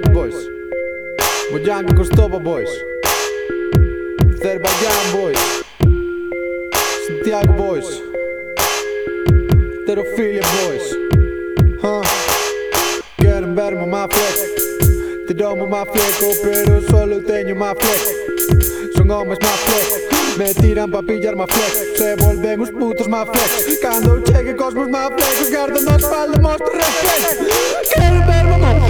Black Boys. Boyan Costova Boys. Azerbaiyán Boys. Santiago Boys. Terofilia Boys. Huh? Querem verme má flex. Te dou uma má fleco oh, Pero solo tenho má flex. Son homens má flex. Me tiran pa pillar má flex. Se volven os putos má flex. Cando chegue cosmos má flex Gardan na espalda mostro respeto Querem verme má flex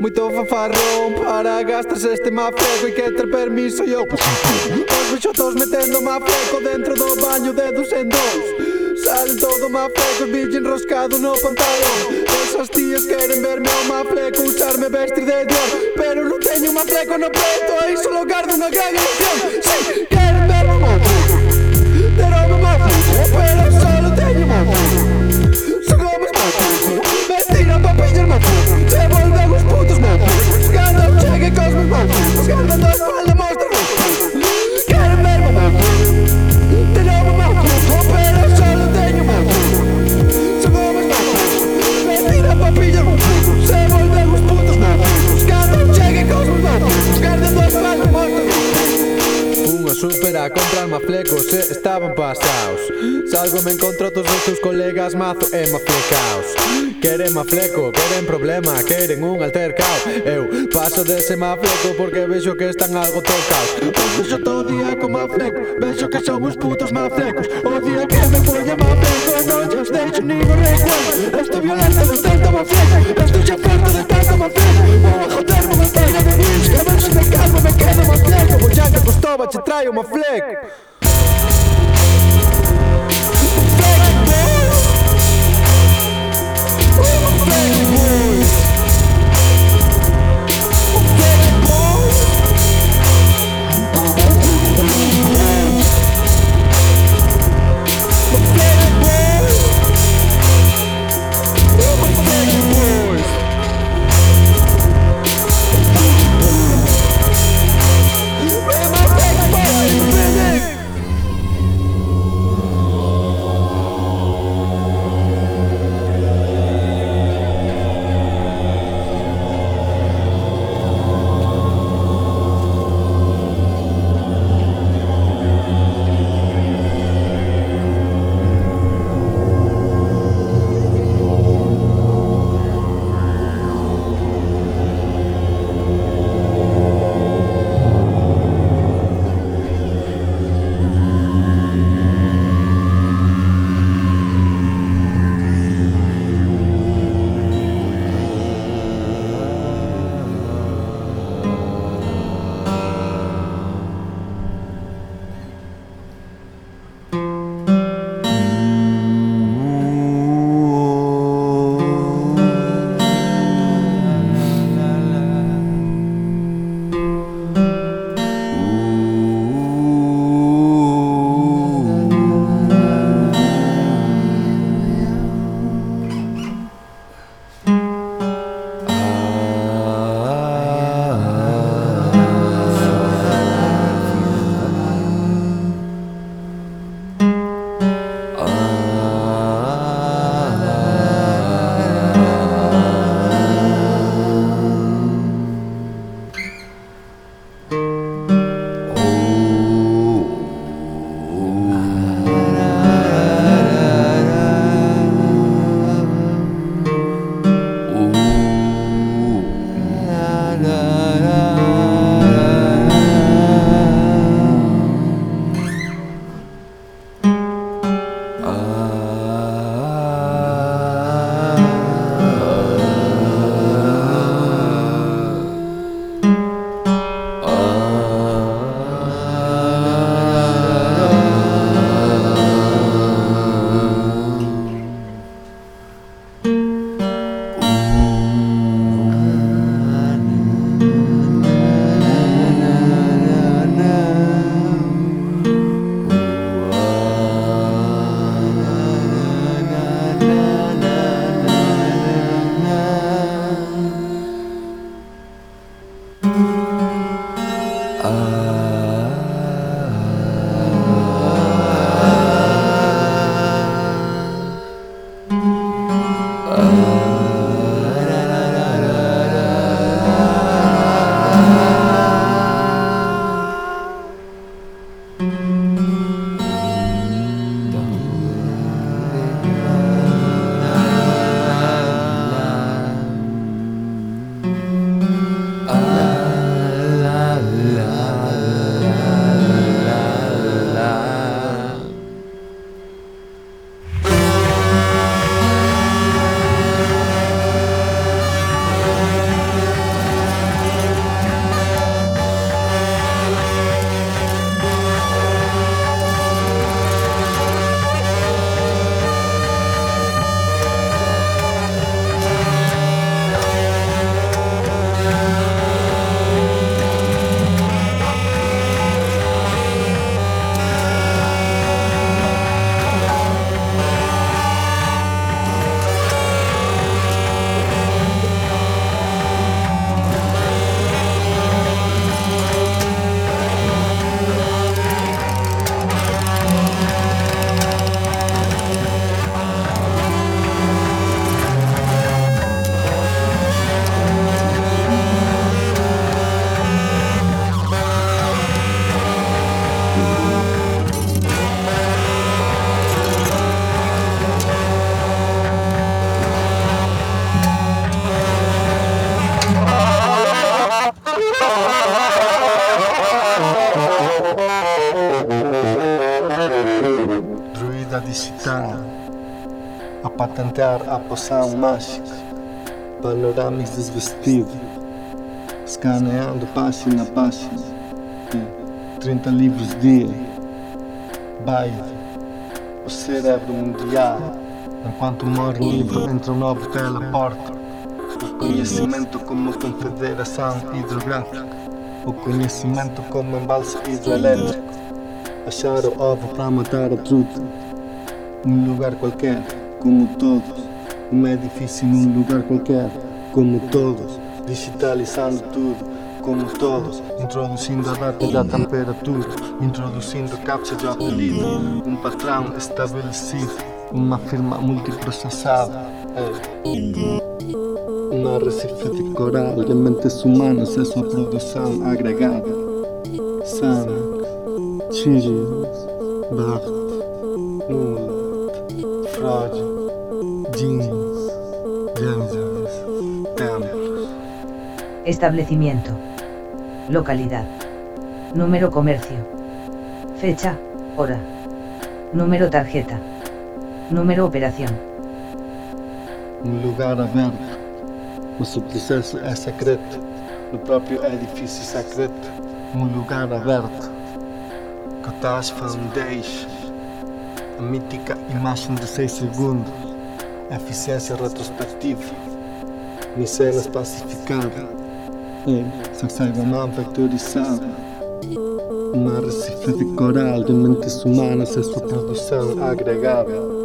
Moito fanfarrón para gastar este mafeco E que ter permiso e eu Os bichotos metendo mafeco dentro do baño Dedos en dos. Salen todo mafeco e billo enroscado no pantalón. Esas tías queren verme ao mafeco Usarme vestir de Dior. Pero non teño mafeco no peito E solo guardo dunha gran ilusión. Sí. nos bolsos Os quero mandar para a mostra Quero ver o mundo De novo o sol não a papilha Se volver os putos chega com os matos Quero mandar para Unha super a comprar maflecos e estaban pasados Salgo me encontro todos os teus colegas mazo e maflecaos. Queren mafleco, queren problema, queren un altercao. Eu paso dese mafleco porque vexo que están algo tocas Eu vexo todo día con mafleco, vexo que son uns putos maflecos O día que me poña mafleco non xos deixo nin o recuerdo. Estou violento de tanto mafleco, estou xa farto de tanto mafleco Vou a joderme má pega de whisky, a ver se me calmo, me quedo mafleco Vou xa que costaba, che traio mafleco Poção mágica, panorâmicos desvestido, escaneando página a página, 30 livros dia, baile, o cérebro mundial, enquanto morre o livro entra um novo teleporte, o conhecimento como confederação hidrográfica, o conhecimento como embalse hidroelétrico, achar o ovo para matar a truta, num lugar qualquer como todos. Um edifício num lugar qualquer, como todos. Digitalizando tudo, como todos. Introduzindo a data da temperatura, introduzindo captcha de apelido. Um patrão estabelecido, uma firma multiprocessada. Uma recife de coral de mentes humanas é sua produção agregada. Sam, Cheerios, Bart, Nula, Freud. Jennings, Establecimiento. Localidad. Número comercio. Fecha, hora. Número tarjeta. Número operación. Um lugar aberto. Mas o processo é secreto. No próprio edifício secreto. Um lugar aberto. Catástrofe um 10. A mítica imagem de 6 segundos. eficiência retrospectiva, missela é especificada, sexagama vectorizada, uma de coral de mentes humanas é sua produção agregável.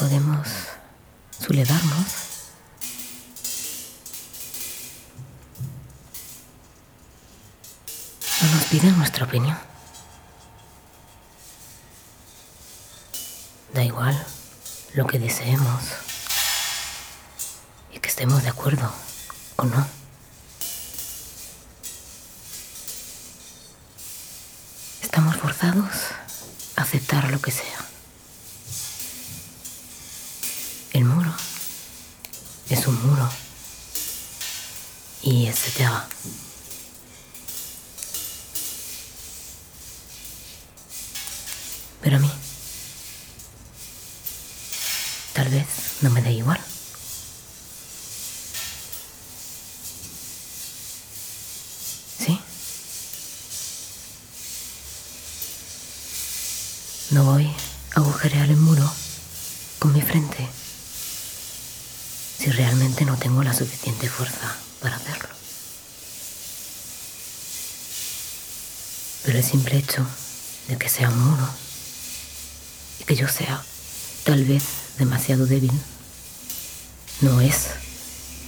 Podemos sublevarnos. No nos piden nuestra opinión. Da igual lo que deseemos y que estemos de acuerdo o no. Simple hecho de que sea un muro y que yo sea tal vez demasiado débil no es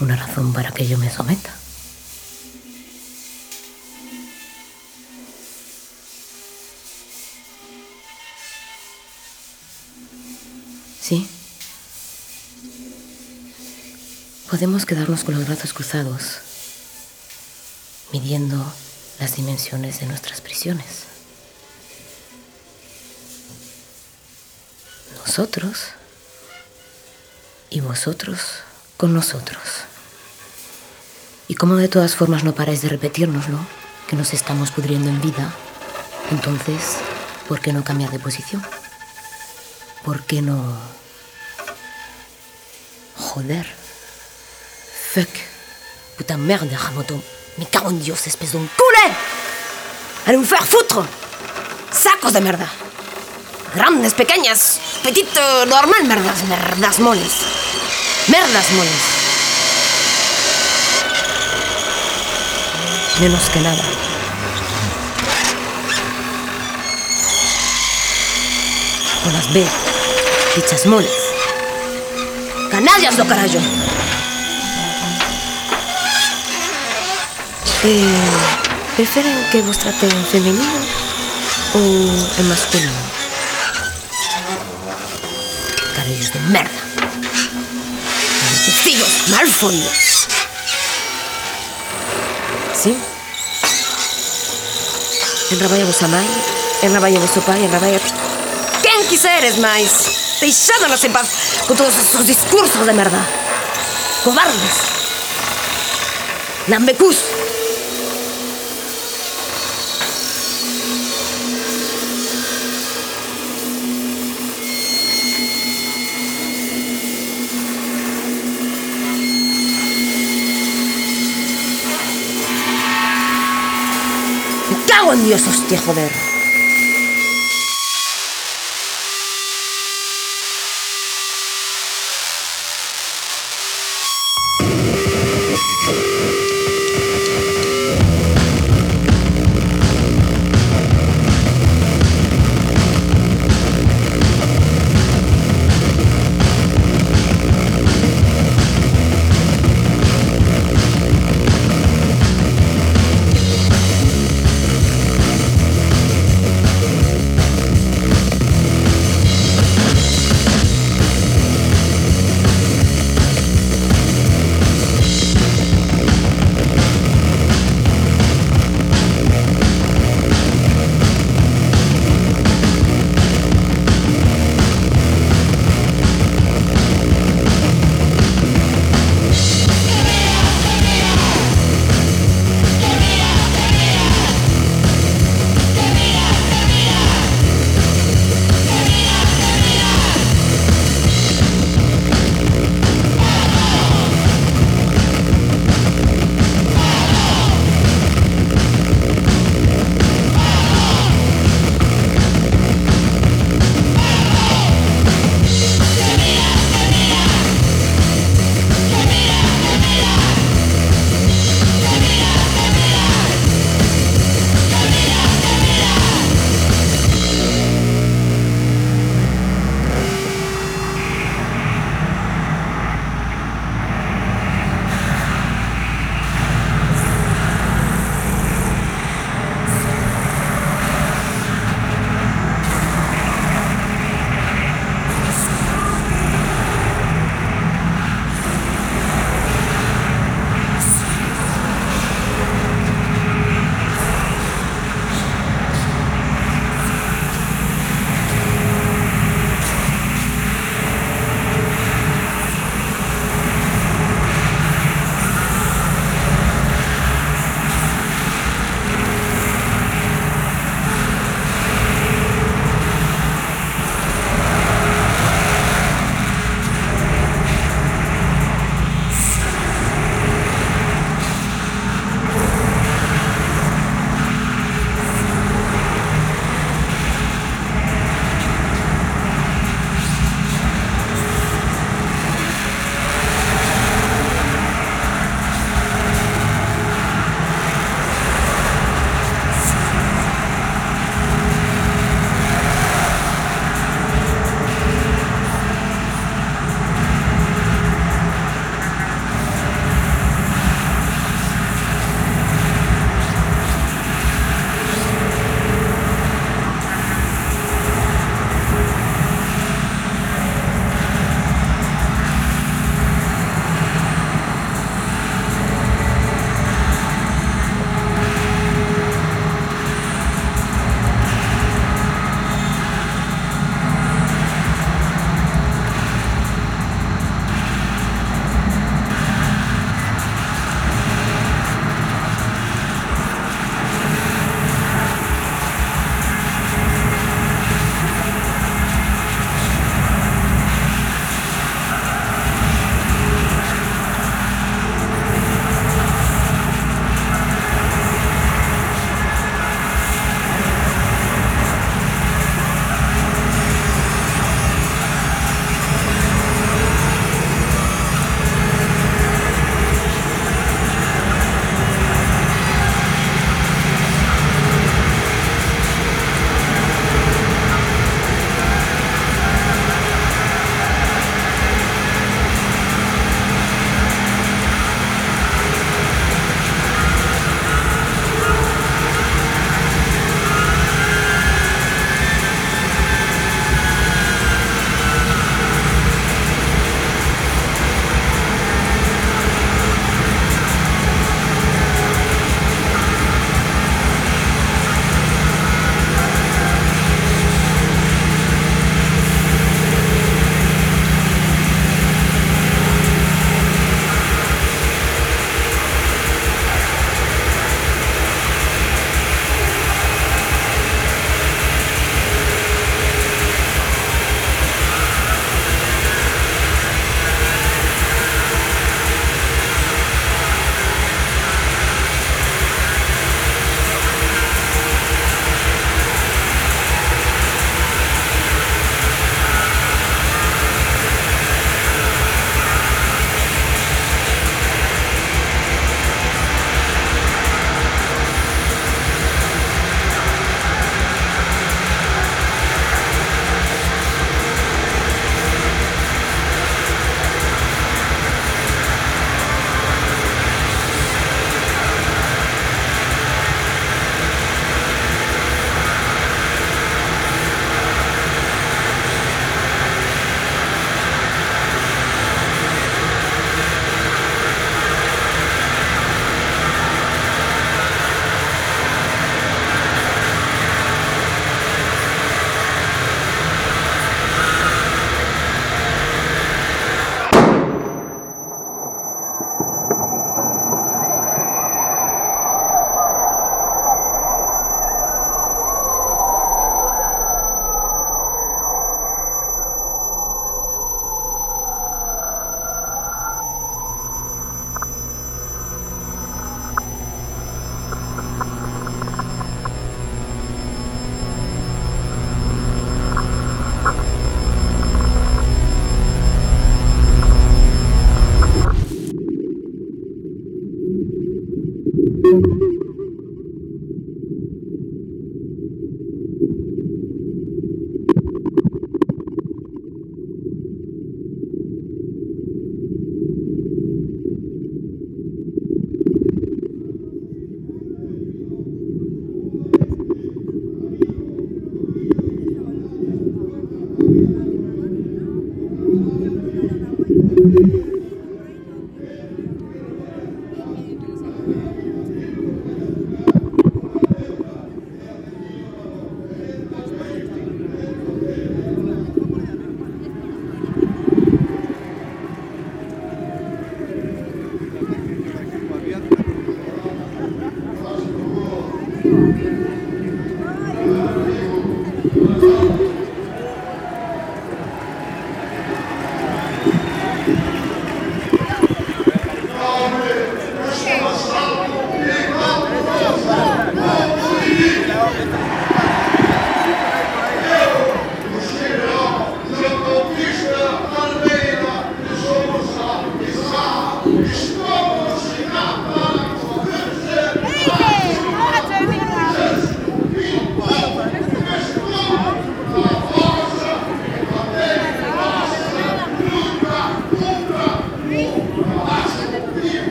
una razón para que yo me someta. Sí. Podemos quedarnos con los brazos cruzados, midiendo las dimensiones de nuestras prisiones. Nosotros y vosotros con nosotros. Y como de todas formas no paráis de repetirnoslo, que nos estamos pudriendo en vida, entonces, ¿por qué no cambiar de posición? ¿Por qué no... Joder. Fuck. Puta merde, Ramoto. Me cago en Dios, espèce de culé. Allez vous faire. Sacos de merda. Grandes, pequeñas, petito, normal, merdas, merdas moles. Merdas moles. Menos que nada. Con las B, dichas moles. Canallas lo carajo. Eh, Preferen que vos traten en femenino ou en masculino? Carellos de merda. Maltecidos, malfolios. Sí? Enraballa vos a mãe, enraballa vos o pai, enraballa... Quen quiseres máis? Deixádonos en paz con todos esos discursos de merda. Cobardes. Lambecús. Lambecús. curiosos que joder.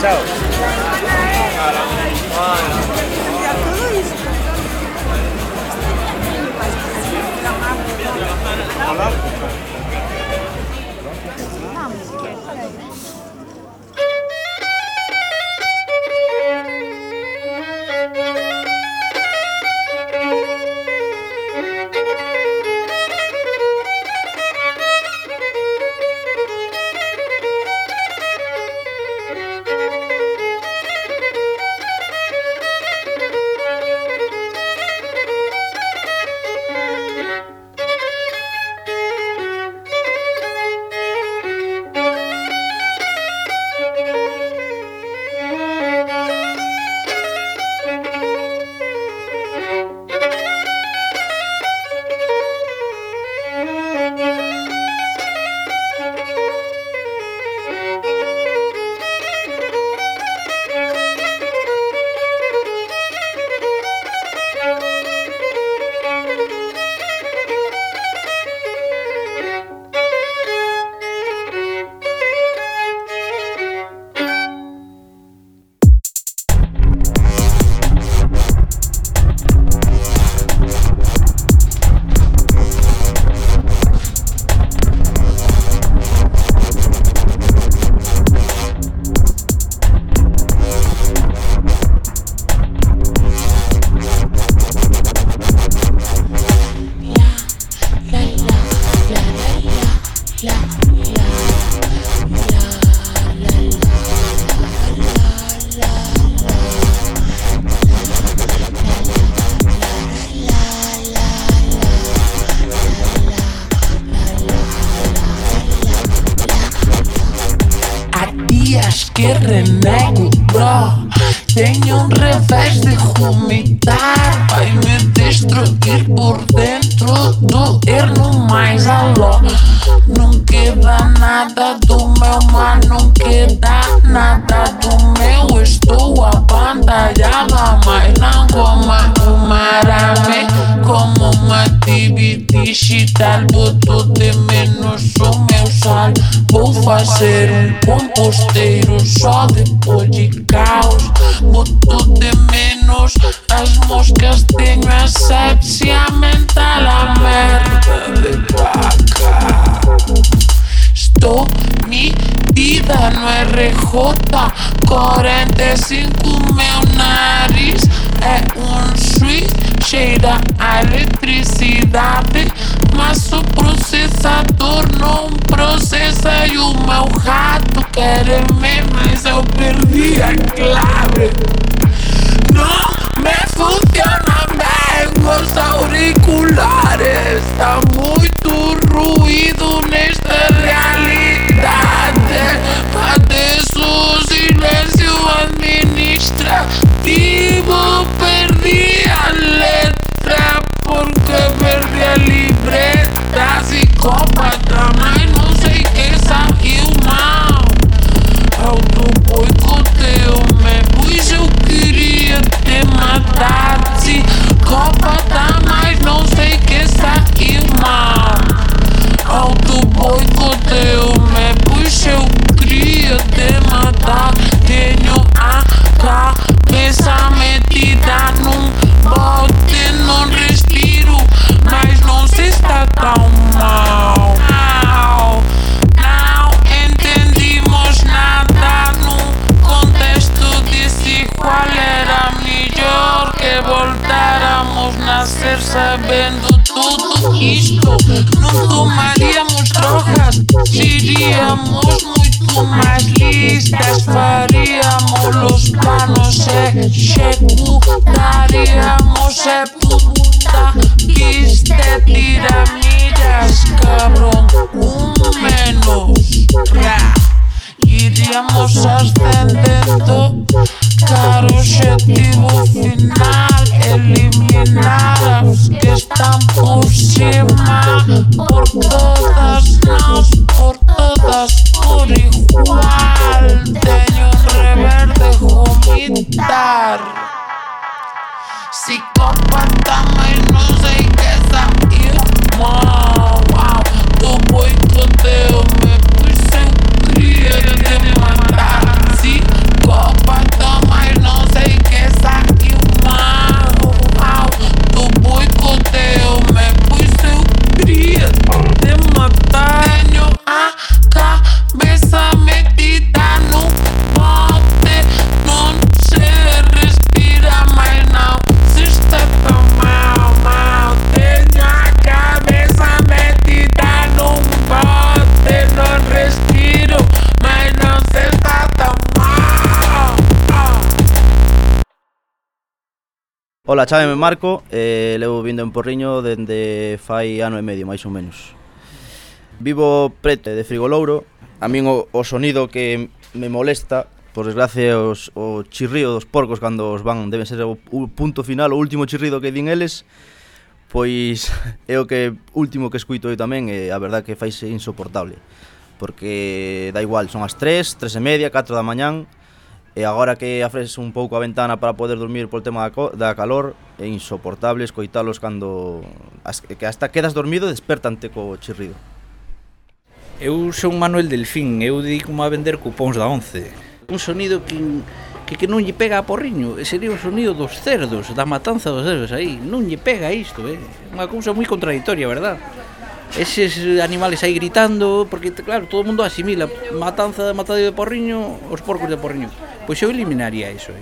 chao. Olá. Ola, chámeme Marco e eh, levo vindo en Porriño dende fai ano e medio, máis ou menos. Vivo preto de Frigolouro. A min o, o sonido que me molesta, por desgracia, os, o chirrío dos porcos cando os van, debe ser o, o punto final, o último chirrido que din eles, pois é o que último que escuito eu tamén e a verdad que faise insoportable porque da igual, son as 3, 3 e media, 4 da mañán E agora que afres un pouco a ventana para poder dormir por tema da, da calor, é insoportable escoitalos cando as, que hasta quedas dormido despertante co chirrido. Eu son Manuel Delfín, eu dedico a vender cupóns da 11. Un sonido que, que, que non lle pega a porriño, sería o sonido dos cerdos, da matanza dos cerdos aí, non lle pega isto, é eh? unha cousa moi contradictoria, verdad? eses animales aí gritando, porque claro, todo o mundo asimila matanza, matadero de porriño, os porcos de porriño. Pues yo eliminaría eso.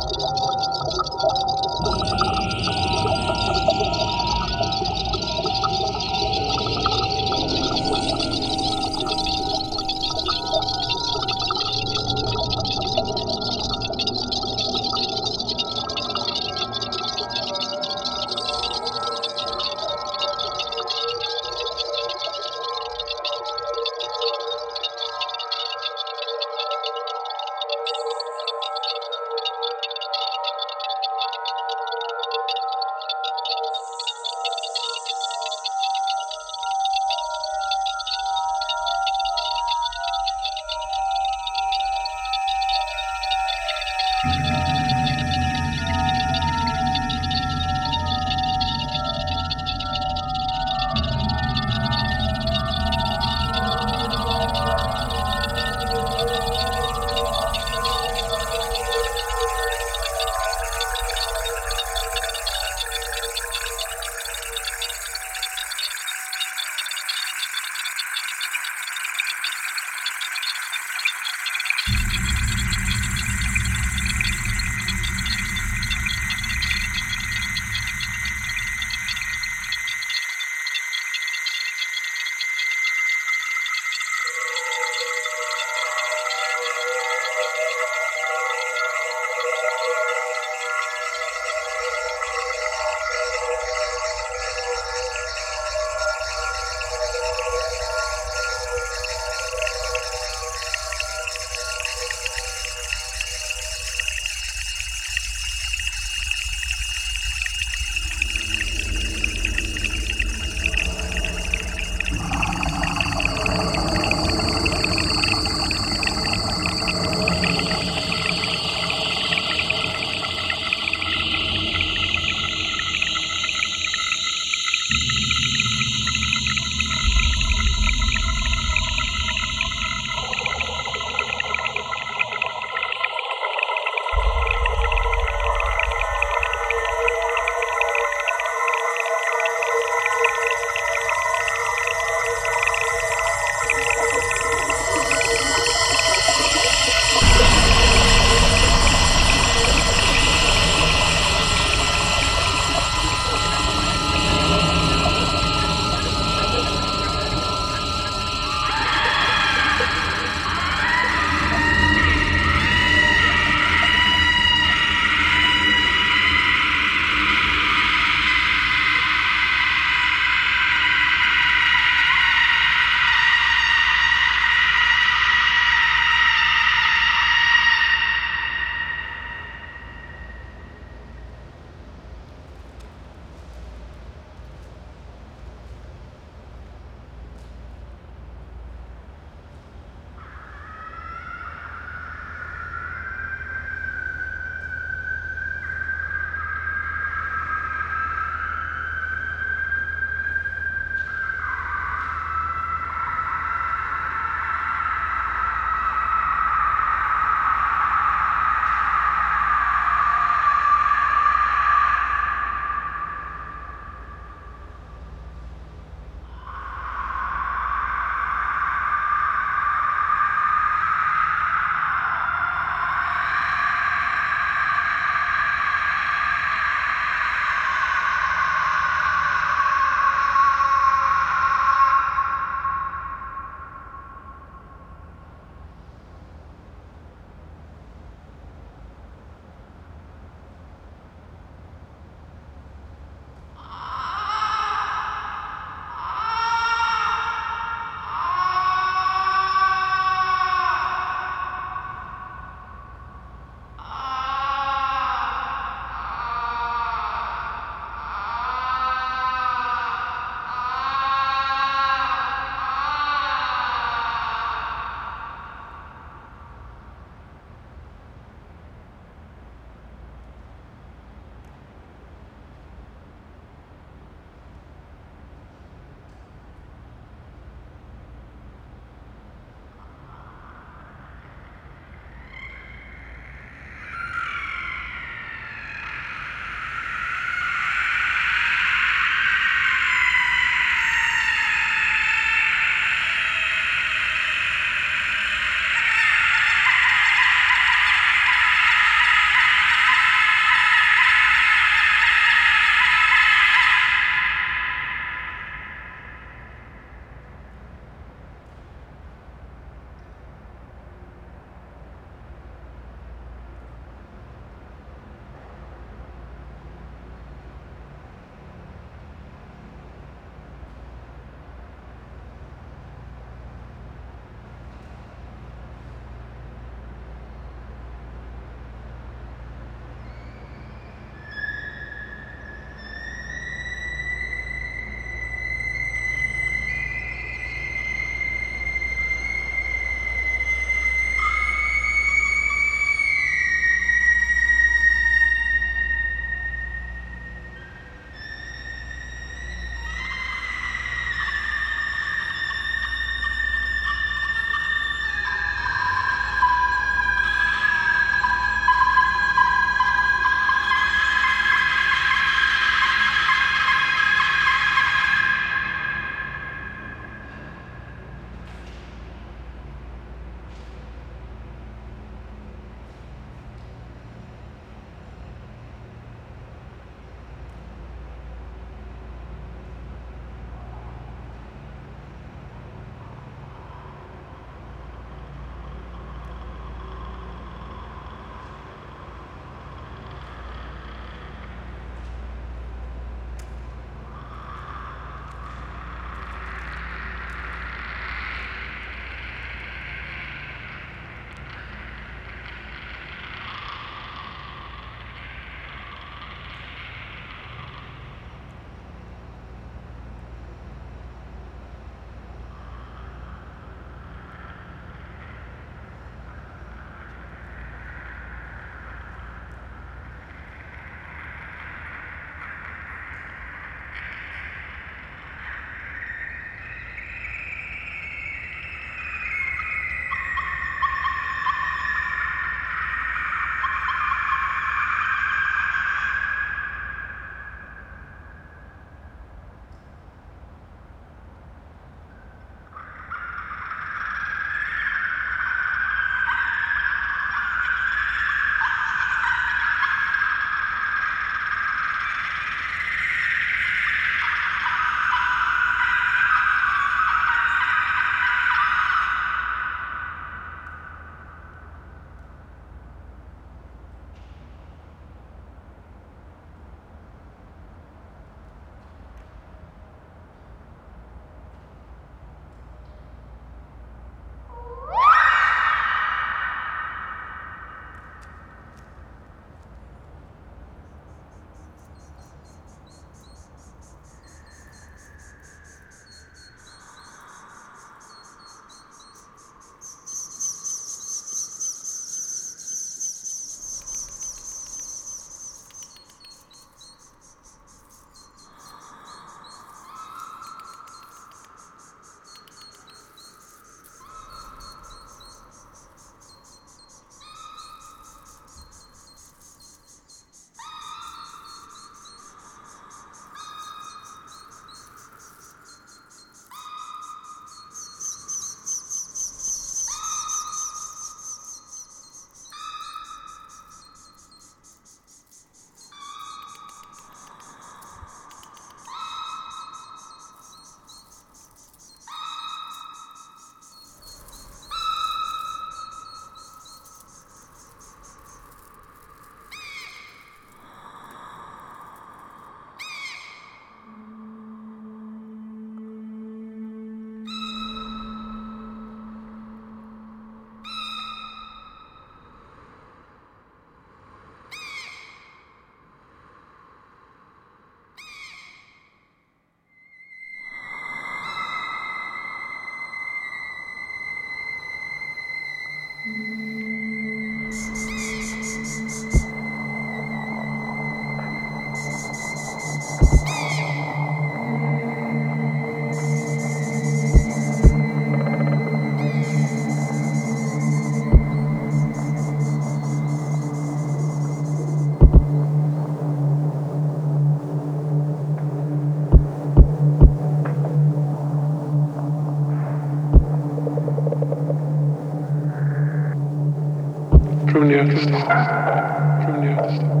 from the other side, from the other side.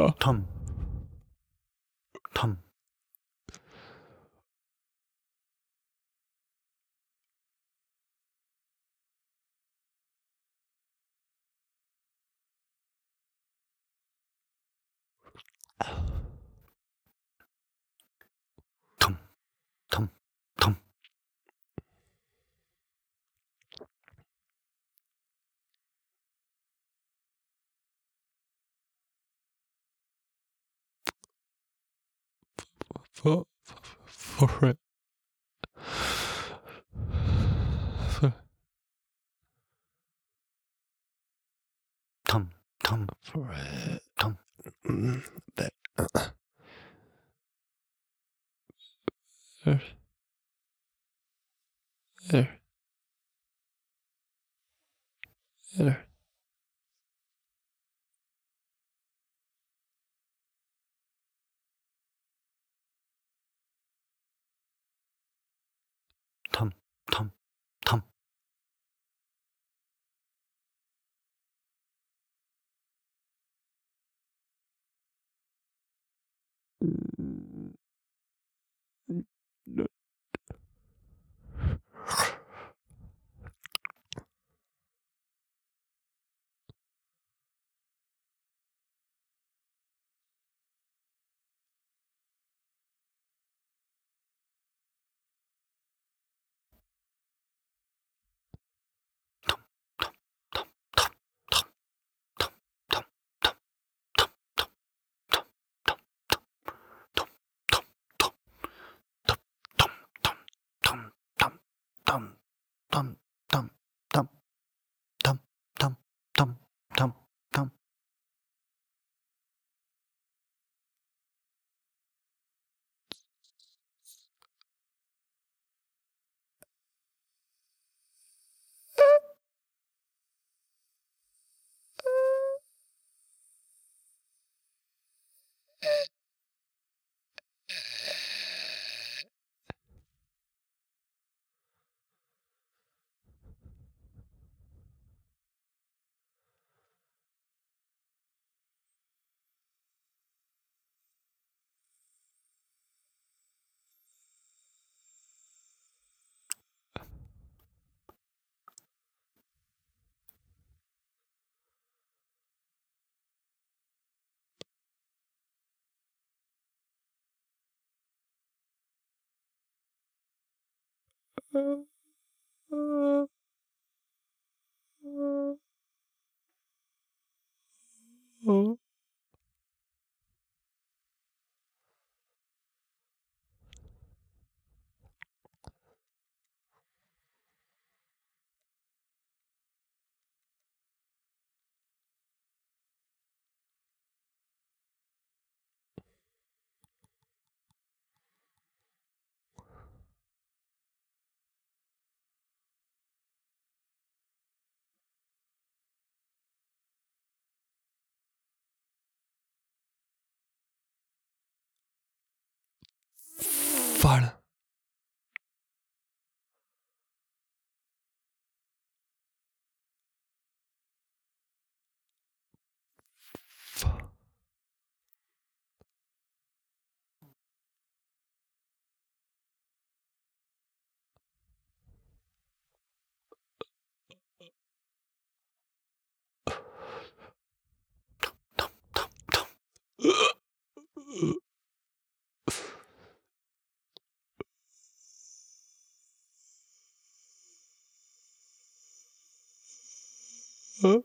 ら。タン for, for, for it. For, Tom, Tom, for it. Tom. That, uh, there. There. There. うん。Mm-hmm. Huh?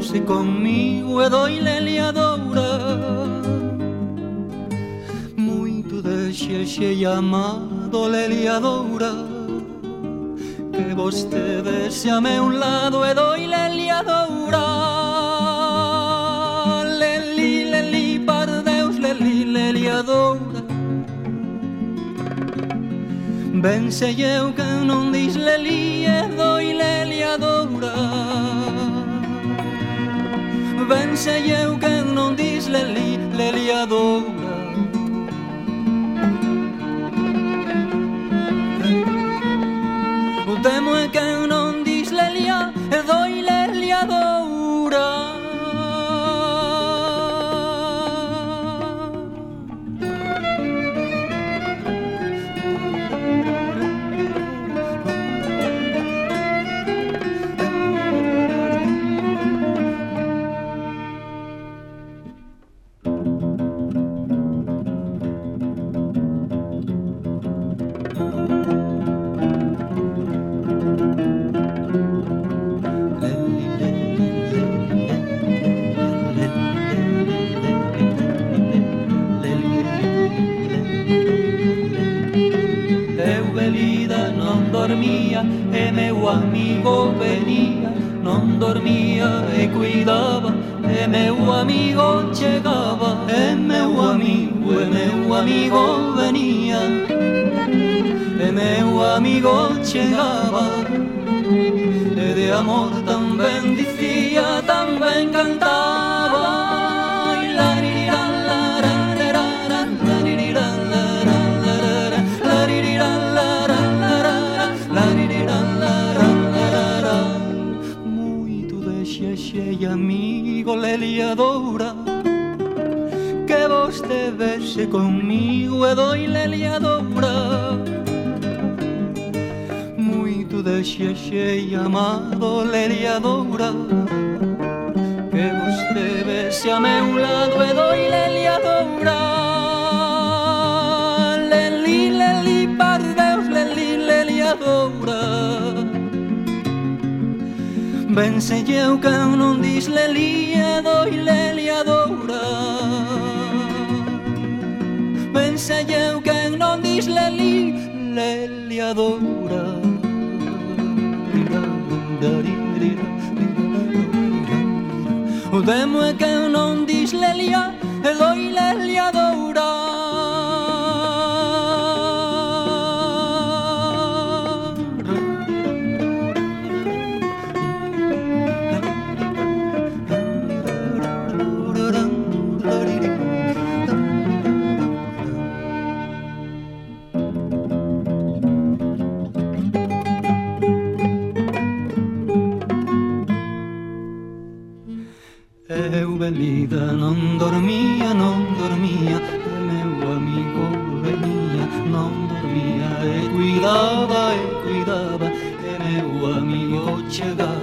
Se comigo e doile liadora Moito de xexe e amado leliadora Que vostede se a meu lado e doile liadora Leli, leli, par Deus, leli, leliadora Ben sei eu que non dis leli e doi leliadora Ben sei eu que non dis leli, leliadora amigo venía Non dormía e cuidaba. E meu amigo chegaba E meu amigo, e meu amigo venía. E meu amigo chegaba E de amor tamén dicía, tamén cantaba liadoura Que voste vese conmigo e doile liadoura Moito de xexei amado le liadoura Que voste vexe a meu lado e doile Ben selle eu que non dis Lelia doi Lelia doura Ben selle eu que non dis Leli Lelia doura O demo é que eu non dis Lelia E doi Lelia doura fallita, non dormia, non dormia, il mio amico venia, non dormia e guidava e guidava, e mio amico cegava.